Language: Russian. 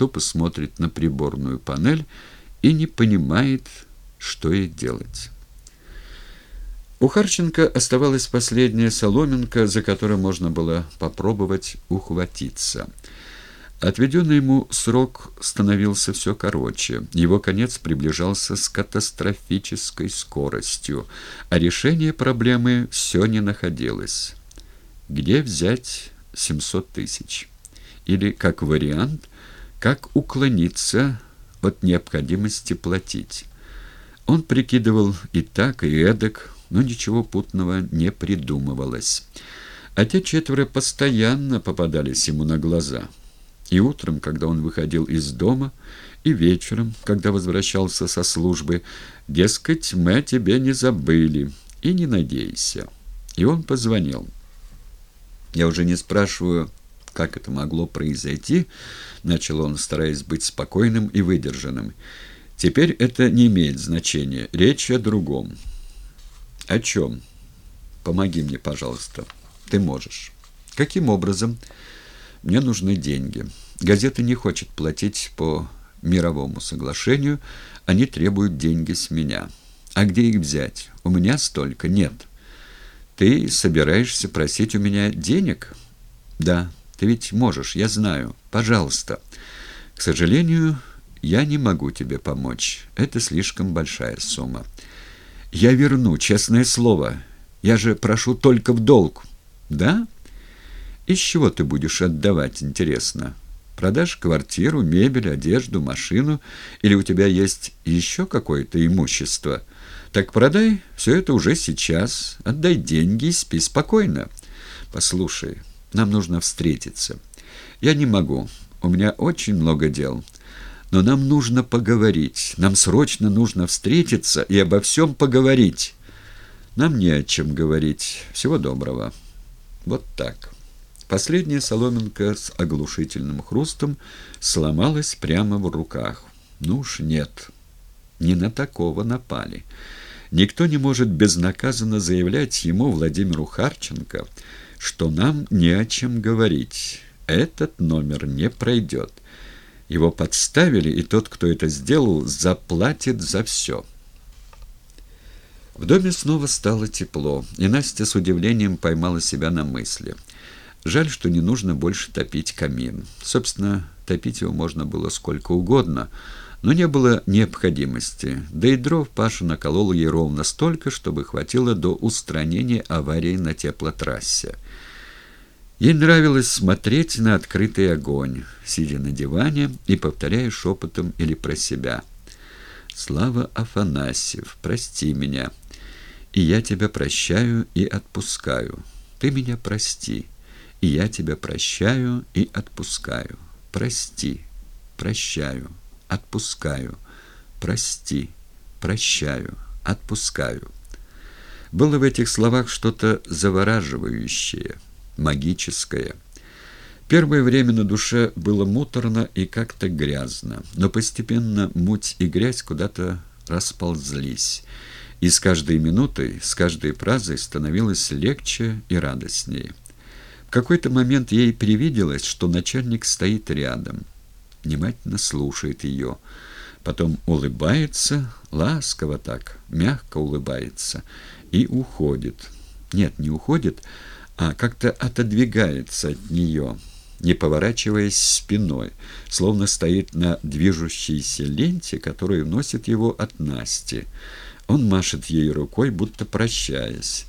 тупо смотрит на приборную панель и не понимает, что ей делать. У Харченко оставалась последняя соломинка, за которую можно было попробовать ухватиться. Отведенный ему срок становился все короче. Его конец приближался с катастрофической скоростью, а решение проблемы все не находилось. Где взять 700 тысяч? Или, как вариант, как уклониться от необходимости платить? Он прикидывал и так, и эдак, но ничего путного не придумывалось. А те четверо постоянно попадались ему на глаза. И утром, когда он выходил из дома, и вечером, когда возвращался со службы, дескать, мы тебе не забыли, и не надейся. И он позвонил. Я уже не спрашиваю, как это могло произойти, начал он, стараясь быть спокойным и выдержанным. Теперь это не имеет значения, речь о другом. «О чем? Помоги мне, пожалуйста. Ты можешь». «Каким образом?» «Мне нужны деньги. Газета не хочет платить по мировому соглашению. Они требуют деньги с меня. А где их взять? У меня столько нет». «Ты собираешься просить у меня денег?» «Да, ты ведь можешь, я знаю. Пожалуйста». «К сожалению, я не могу тебе помочь. Это слишком большая сумма». Я верну, честное слово. Я же прошу только в долг. Да? Из чего ты будешь отдавать, интересно? Продашь квартиру, мебель, одежду, машину, или у тебя есть еще какое-то имущество? Так продай все это уже сейчас, отдай деньги и спи спокойно. Послушай, нам нужно встретиться. Я не могу, у меня очень много дел. Но нам нужно поговорить. Нам срочно нужно встретиться и обо всем поговорить. Нам не о чем говорить. Всего доброго. Вот так. Последняя соломинка с оглушительным хрустом сломалась прямо в руках. Ну уж нет. Не на такого напали. Никто не может безнаказанно заявлять ему, Владимиру Харченко, что нам не о чем говорить. Этот номер не пройдет. Его подставили, и тот, кто это сделал, заплатит за все. В доме снова стало тепло, и Настя с удивлением поймала себя на мысли. Жаль, что не нужно больше топить камин. Собственно, топить его можно было сколько угодно, но не было необходимости. Да и дров Паша наколол ей ровно столько, чтобы хватило до устранения аварии на теплотрассе. Ей нравилось смотреть на открытый огонь, сидя на диване и повторяя шепотом или про себя. «Слава Афанасьев, прости меня, и я тебя прощаю и отпускаю. Ты меня прости, и я тебя прощаю и отпускаю. Прости, прощаю, отпускаю, прости, прощаю, отпускаю». Было в этих словах что-то завораживающее – магическое. Первое время на душе было муторно и как-то грязно, но постепенно муть и грязь куда-то расползлись, и с каждой минутой, с каждой фразой становилось легче и радостнее. Какой-то момент ей привиделось, что начальник стоит рядом, внимательно слушает ее, потом улыбается, ласково так, мягко улыбается и уходит. Нет, не уходит, а как-то отодвигается от нее, не поворачиваясь спиной, словно стоит на движущейся ленте, которая носит его от Насти. Он машет ей рукой, будто прощаясь.